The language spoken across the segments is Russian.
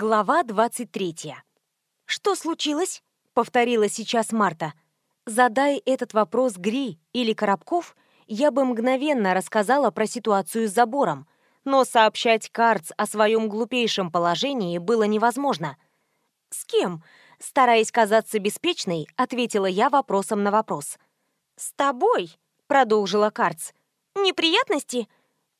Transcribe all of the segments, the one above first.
Глава 23. «Что случилось?» — повторила сейчас Марта. Задай этот вопрос Гри или Коробков, я бы мгновенно рассказала про ситуацию с забором, но сообщать Карц о своем глупейшем положении было невозможно. «С кем?» — стараясь казаться беспечной, ответила я вопросом на вопрос. «С тобой», — продолжила Карц. «Неприятности?»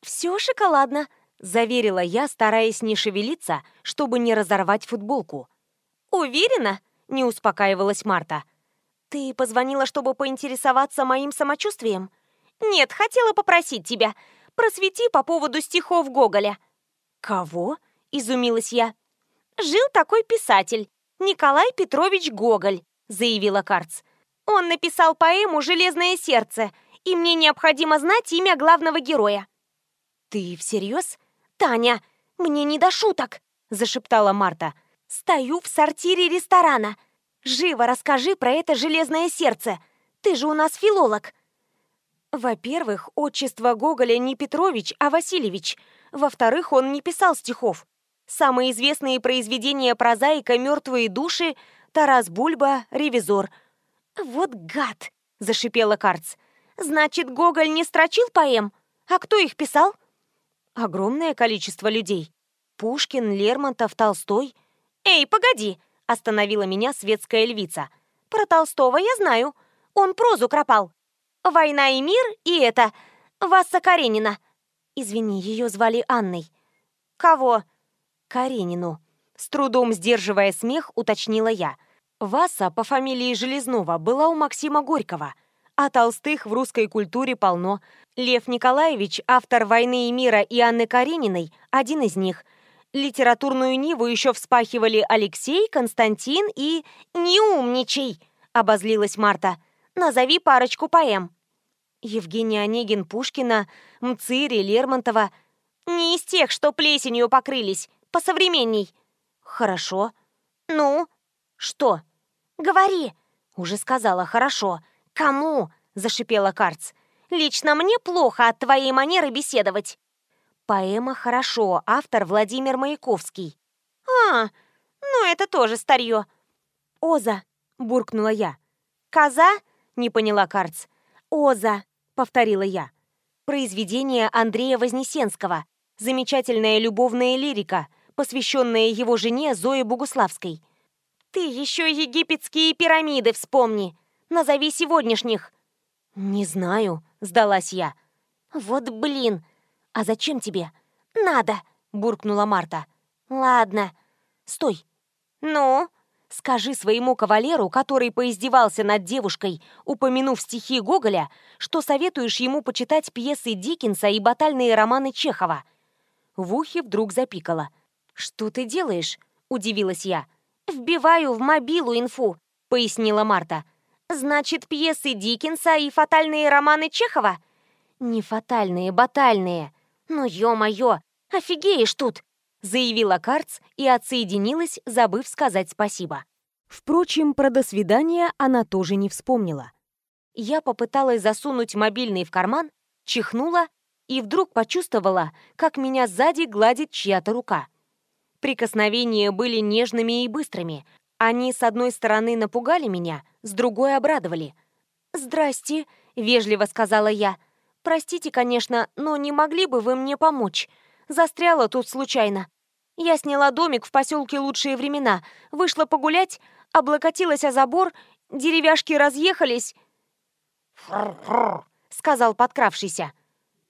«Все шоколадно», — заверила я, стараясь не шевелиться, чтобы не разорвать футболку. «Уверена?» — не успокаивалась Марта. «Ты позвонила, чтобы поинтересоваться моим самочувствием?» «Нет, хотела попросить тебя. Просвети по поводу стихов Гоголя». «Кого?» — изумилась я. «Жил такой писатель, Николай Петрович Гоголь», — заявила Карц. «Он написал поэму «Железное сердце», и мне необходимо знать имя главного героя». «Ты всерьез?» «Таня, мне не до шуток!» – зашептала Марта. «Стою в сортире ресторана. Живо расскажи про это железное сердце. Ты же у нас филолог». Во-первых, отчество Гоголя не Петрович, а Васильевич. Во-вторых, он не писал стихов. Самые известные произведения прозаика «Мертвые души», «Тарас Бульба», «Ревизор». «Вот гад!» – зашипела Карц. «Значит, Гоголь не строчил поэм? А кто их писал?» Огромное количество людей. Пушкин, Лермонтов, Толстой. «Эй, погоди!» – остановила меня светская львица. «Про Толстого я знаю. Он прозу кропал. «Война и мир» и это... Васса Каренина. Извини, ее звали Анной. «Кого?» «Каренину». С трудом сдерживая смех, уточнила я. Васа по фамилии Железнова была у Максима Горького – а Толстых в русской культуре полно. Лев Николаевич, автор «Войны и мира» и Анны Карениной, один из них. Литературную Ниву еще вспахивали Алексей, Константин и... «Не умничай!» — обозлилась Марта. «Назови парочку поэм». Евгений Онегин Пушкина, Мцири, Лермонтова. Не из тех, что плесенью покрылись, посовременней. Хорошо. Ну? Что? Говори. Уже сказала, хорошо. «Кому?» – зашипела Карц. «Лично мне плохо от твоей манеры беседовать». Поэма «Хорошо», автор Владимир Маяковский. «А, ну это тоже старье». «Оза», – буркнула я. «Коза?» – не поняла Карц. «Оза», – повторила я. Произведение Андрея Вознесенского. Замечательная любовная лирика, посвященная его жене Зое Богуславской. «Ты еще египетские пирамиды вспомни!» Назови сегодняшних!» «Не знаю», — сдалась я. «Вот блин! А зачем тебе?» «Надо!» — буркнула Марта. «Ладно. Стой. Ну?» Скажи своему кавалеру, который поиздевался над девушкой, упомянув стихи Гоголя, что советуешь ему почитать пьесы Диккенса и батальные романы Чехова. В ухе вдруг запикало. «Что ты делаешь?» – удивилась я. «Вбиваю в мобилу инфу», – пояснила Марта. Значит, пьесы Диккенса и фатальные романы Чехова? Не фатальные, батальные. Ну, ё-моё, офигеешь тут, заявила Карц и отсоединилась, забыв сказать спасибо. Впрочем, про «до свидания» она тоже не вспомнила. Я попыталась засунуть мобильный в карман, чихнула и вдруг почувствовала, как меня сзади гладит чья-то рука. Прикосновения были нежными и быстрыми, они, с одной стороны, напугали меня, с другой обрадовали. «Здрасте», — вежливо сказала я. «Простите, конечно, но не могли бы вы мне помочь? Застряла тут случайно. Я сняла домик в поселке «Лучшие времена», вышла погулять, облокотилась о забор, деревяшки разъехались». «Фр-фр», — сказал подкравшийся.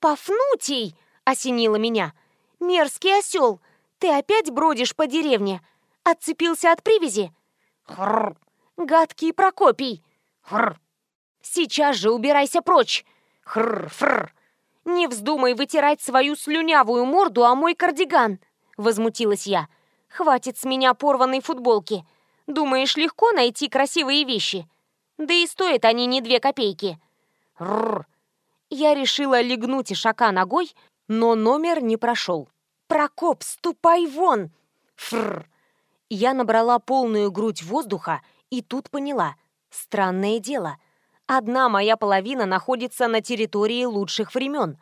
«Пафнутий!» — осенило меня. «Мерзкий осел! Ты опять бродишь по деревне!» Отцепился от привязи? Хрр. Гадкий Прокопий. Хрр. Сейчас же убирайся прочь. Хрр-фрр. Не вздумай вытирать свою слюнявую морду о мой кардиган. Возмутилась я. Хватит с меня порванной футболки. Думаешь, легко найти красивые вещи? Да и стоят они не две копейки. Рррр. Я решила легнуть ишака ногой, но номер не прошел. «Прокоп, ступай вон!» Фррр. Я набрала полную грудь воздуха и тут поняла. Странное дело. Одна моя половина находится на территории лучших времен.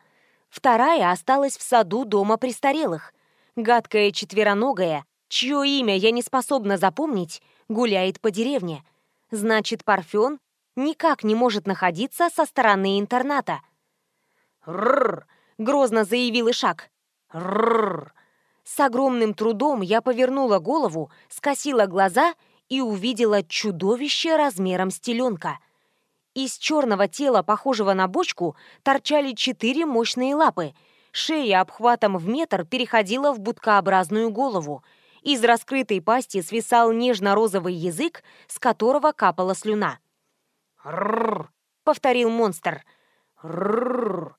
Вторая осталась в саду дома престарелых. Гадкая четвероногая, чье имя я не способна запомнить, гуляет по деревне. Значит, Парфен никак не может находиться со стороны интерната. «Рррр!» — грозно заявил Ишак. «Рррр!» С огромным трудом я повернула голову, скосила глаза и увидела чудовище размером с теленка. Из черного тела, похожего на бочку, торчали четыре мощные лапы. Шея обхватом в метр переходила в будкообразную голову. Из раскрытой пасти свисал нежно-розовый язык, с которого капала слюна. «Рррр!» — повторил монстр. «Рррр!»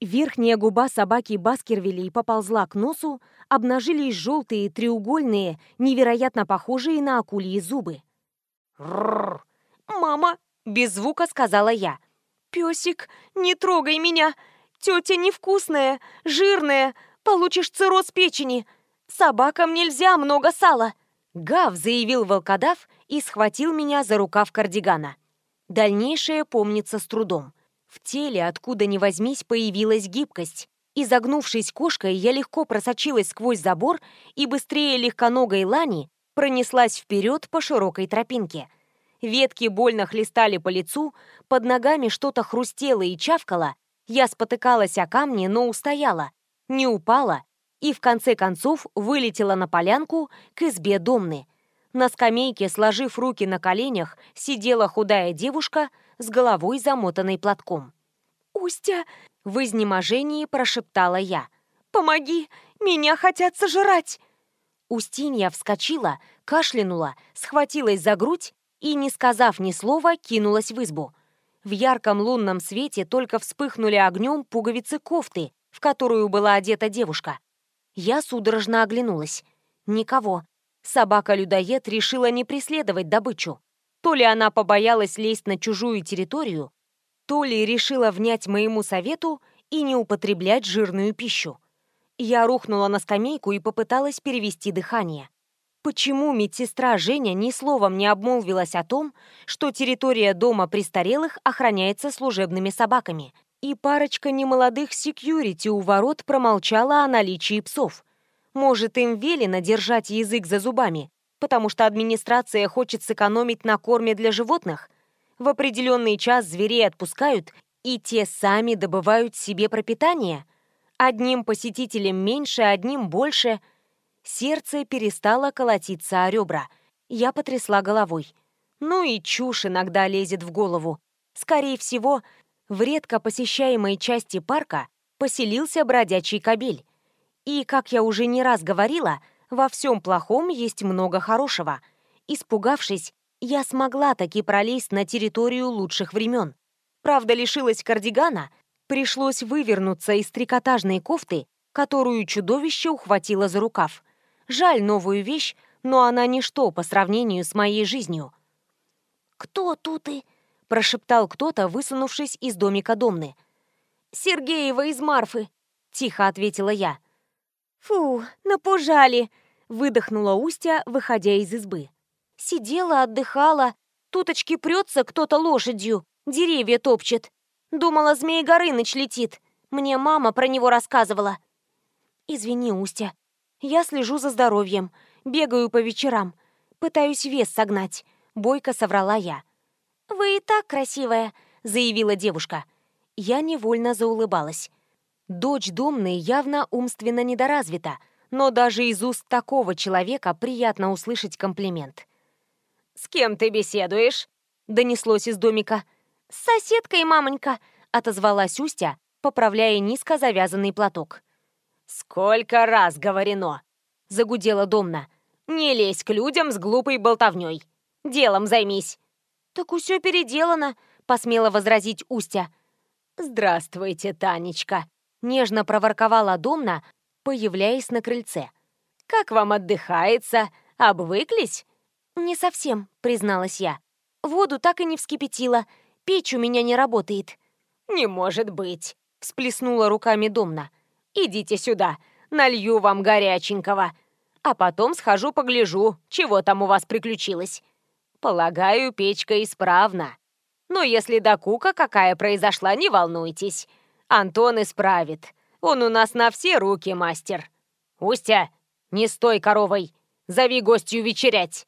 Верхняя губа собаки Баскервилей поползла к носу, обнажились желтые, треугольные, невероятно похожие на акульи зубы. «Мама!» — без звука сказала я. «Песик, не трогай меня! Тетя невкусная, жирная, получишь цирроз печени! Собакам нельзя много сала!» Гав заявил волкодав и схватил меня за рукав кардигана. Дальнейшее помнится с трудом. В теле, откуда ни возьмись, появилась гибкость. Изогнувшись кошкой, я легко просочилась сквозь забор и быстрее легконогой лани пронеслась вперед по широкой тропинке. Ветки больно хлестали по лицу, под ногами что-то хрустело и чавкало. Я спотыкалась о камни, но устояла, не упала и в конце концов вылетела на полянку к избе Домны. На скамейке, сложив руки на коленях, сидела худая девушка с головой замотанной платком. «Устя!» — в изнеможении прошептала я. «Помоги! Меня хотят сожрать!» Устинья вскочила, кашлянула, схватилась за грудь и, не сказав ни слова, кинулась в избу. В ярком лунном свете только вспыхнули огнем пуговицы кофты, в которую была одета девушка. Я судорожно оглянулась. Никого. Собака-людоед решила не преследовать добычу. То ли она побоялась лезть на чужую территорию, то ли решила внять моему совету и не употреблять жирную пищу. Я рухнула на скамейку и попыталась перевести дыхание. Почему медсестра Женя ни словом не обмолвилась о том, что территория дома престарелых охраняется служебными собаками, и парочка немолодых секьюрити у ворот промолчала о наличии псов? Может, им велено держать язык за зубами, потому что администрация хочет сэкономить на корме для животных? В определенный час зверей отпускают, и те сами добывают себе пропитание. Одним посетителям меньше, одним больше. Сердце перестало колотиться о ребра. Я потрясла головой. Ну и чушь иногда лезет в голову. Скорее всего, в редко посещаемой части парка поселился бродячий кобель. И, как я уже не раз говорила, во всем плохом есть много хорошего. Испугавшись, я смогла таки пролезть на территорию лучших времен. Правда, лишилась кардигана, пришлось вывернуться из трикотажной кофты, которую чудовище ухватило за рукав. Жаль новую вещь, но она ничто по сравнению с моей жизнью. «Кто тут и?» — прошептал кто-то, высунувшись из домика Домны. «Сергеева из Марфы», — тихо ответила я. «Фу, напужали!» — выдохнула Устя, выходя из избы. Сидела, отдыхала. Туточки прется кто-то лошадью, деревья топчет. Думала, Змей Горыныч летит. Мне мама про него рассказывала. Извини, Устя. Я слежу за здоровьем, бегаю по вечерам. Пытаюсь вес согнать. Бойко соврала я. «Вы и так красивая», — заявила девушка. Я невольно заулыбалась. Дочь Домны явно умственно недоразвита, но даже из уст такого человека приятно услышать комплимент. «С кем ты беседуешь?» — донеслось из домика. «С соседкой, мамонька», — отозвалась Устя, поправляя низко завязанный платок. «Сколько раз говорено!» — загудела Домна. «Не лезь к людям с глупой болтовней. Делом займись». «Так усё переделано», — посмела возразить Устя. «Здравствуйте, Танечка», — нежно проворковала Домна, появляясь на крыльце. «Как вам отдыхается? Обвыклись?» «Не совсем», — призналась я. «Воду так и не вскипятила. Печь у меня не работает». «Не может быть», — всплеснула руками Домна. «Идите сюда, налью вам горяченького. А потом схожу погляжу, чего там у вас приключилось. Полагаю, печка исправна. Но если докука какая произошла, не волнуйтесь. Антон исправит. Он у нас на все руки мастер. Устя, не стой коровой. Зови гостью вечерять!»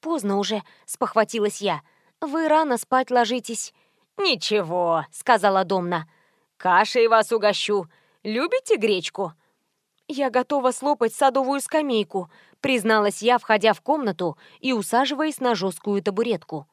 «Поздно уже», — спохватилась я. «Вы рано спать ложитесь». «Ничего», — сказала Домна. «Кашей вас угощу. Любите гречку?» «Я готова слопать садовую скамейку», — призналась я, входя в комнату и усаживаясь на жесткую табуретку.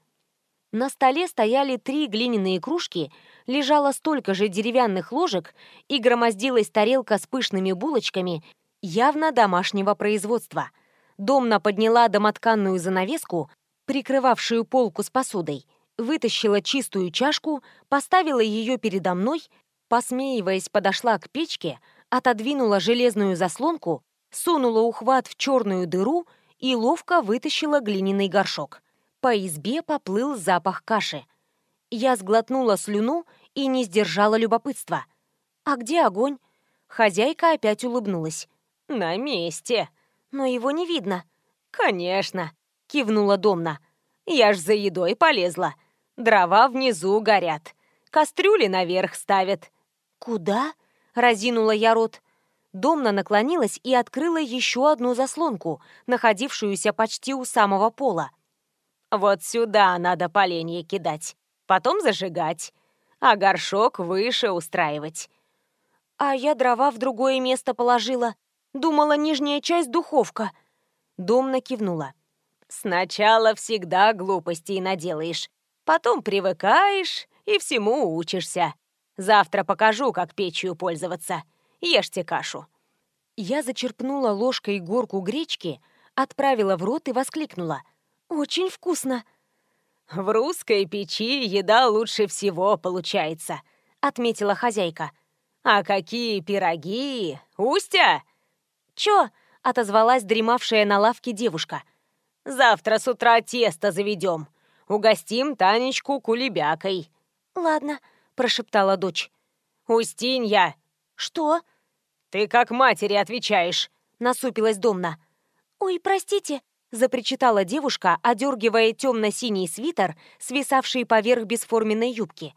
На столе стояли три глиняные кружки, лежало столько же деревянных ложек и громоздилась тарелка с пышными булочками, явно домашнего производства. Домна подняла домотканную занавеску, прикрывавшую полку с посудой, вытащила чистую чашку, поставила ее передо мной, посмеиваясь, подошла к печке, отодвинула железную заслонку, сунула ухват в черную дыру и ловко вытащила глиняный горшок. По избе поплыл запах каши. Я сглотнула слюну и не сдержала любопытства. «А где огонь?» Хозяйка опять улыбнулась. «На месте». «Но его не видно». «Конечно», — кивнула Домна. «Я ж за едой полезла. Дрова внизу горят. Кастрюли наверх ставят». «Куда?» — разинула я рот. Домна наклонилась и открыла еще одну заслонку, находившуюся почти у самого пола. Вот сюда надо поленья кидать, потом зажигать, а горшок выше устраивать. А я дрова в другое место положила. Думала, нижняя часть духовка. Домна кивнула. Сначала всегда глупостей наделаешь, потом привыкаешь и всему учишься. Завтра покажу, как печью пользоваться. Ешьте кашу. Я зачерпнула ложкой горку гречки, отправила в рот и воскликнула — «Очень вкусно!» «В русской печи еда лучше всего получается», — отметила хозяйка. «А какие пироги! Устя!» «Чё?» — отозвалась дремавшая на лавке девушка. «Завтра с утра тесто заведем. Угостим Танечку кулебякой». «Ладно», — прошептала дочь. «Устинья!» «Что?» «Ты как матери отвечаешь», — насупилась Домна. «Ой, простите», запричитала девушка, одергивая темно-синий свитер, свисавший поверх бесформенной юбки.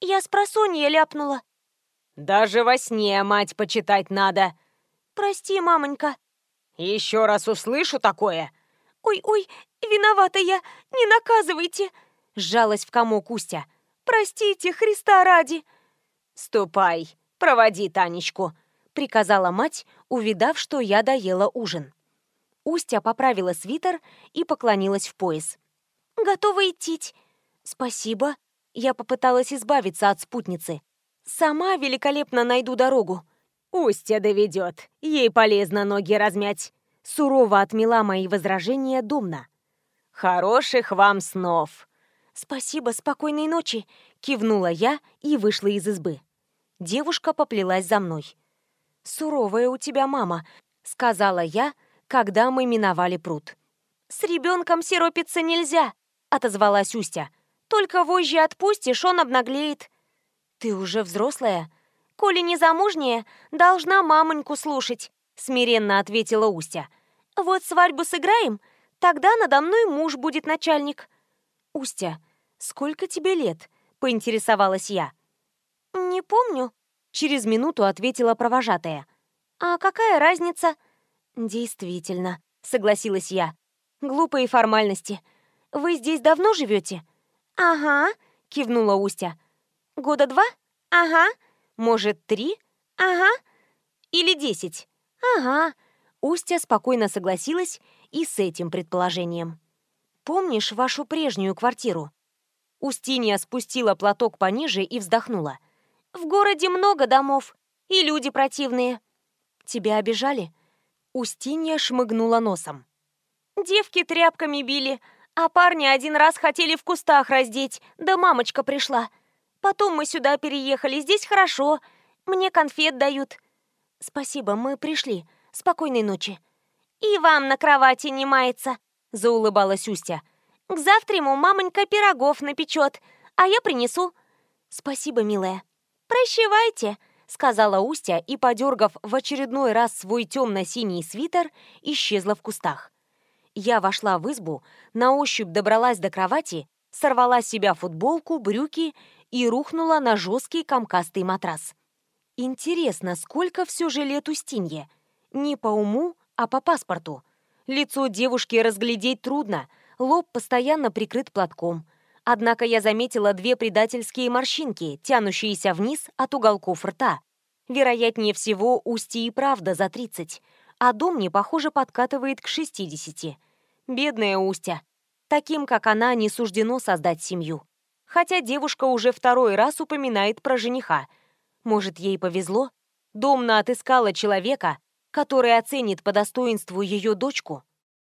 «Я с просонья ляпнула». «Даже во сне мать почитать надо». «Прости, мамонька». «Еще раз услышу такое». «Ой-ой, виновата я, не наказывайте», — сжалась в комок Устя. «Простите, Христа ради». «Ступай, проводи Танечку», — приказала мать, увидав, что я доела ужин. Устья поправила свитер и поклонилась в пояс. «Готова идти?» «Спасибо». Я попыталась избавиться от спутницы. «Сама великолепно найду дорогу». «Устья доведет. Ей полезно ноги размять». Сурово отмела мои возражения Домна. «Хороших вам снов!» «Спасибо, спокойной ночи!» — кивнула я и вышла из избы. Девушка поплелась за мной. «Суровая у тебя мама», — сказала я, — когда мы миновали пруд. «С ребенком сиропиться нельзя», — отозвалась Устя. «Только вожжи отпустишь, он обнаглеет». «Ты уже взрослая?» «Коли не замужняя, должна мамоньку слушать», — смиренно ответила Устя. «Вот свадьбу сыграем, тогда надо мной муж будет начальник». «Устя, сколько тебе лет?» — поинтересовалась я. «Не помню», — через минуту ответила провожатая. «А какая разница?» «Действительно», — согласилась я. «Глупые формальности. Вы здесь давно живете?» «Ага», — кивнула Устя. «Года два? Ага. Может, три? Ага. Или десять? Ага». Устя спокойно согласилась и с этим предположением. «Помнишь вашу прежнюю квартиру?» Устинья спустила платок пониже и вздохнула. «В городе много домов, и люди противные». «Тебя обижали?» Устинья шмыгнула носом. «Девки тряпками били, а парни один раз хотели в кустах раздеть, да мамочка пришла. Потом мы сюда переехали, здесь хорошо, мне конфет дают». «Спасибо, мы пришли. Спокойной ночи». «И вам на кровати не мается», — заулыбалась Устя. «К завтраму мамонька пирогов напечет, а я принесу». «Спасибо, милая». «Прощевайте», сказала Устя и, подергав в очередной раз свой темно-синий свитер, исчезла в кустах. Я вошла в избу, на ощупь добралась до кровати, сорвала с себя футболку, брюки и рухнула на жесткий комкастый матрас. Интересно, сколько все же лет Устинье? Не по уму, а по паспорту. Лицо девушки разглядеть трудно, лоб постоянно прикрыт платком. Однако я заметила две предательские морщинки, тянущиеся вниз от уголков рта. Вероятнее всего, Устье и правда за 30, а дом не, похоже, подкатывает к 60. Бедная Устя. Таким, как она, не суждено создать семью. Хотя девушка уже второй раз упоминает про жениха. Может, ей повезло? Домна отыскала человека, который оценит по достоинству ее дочку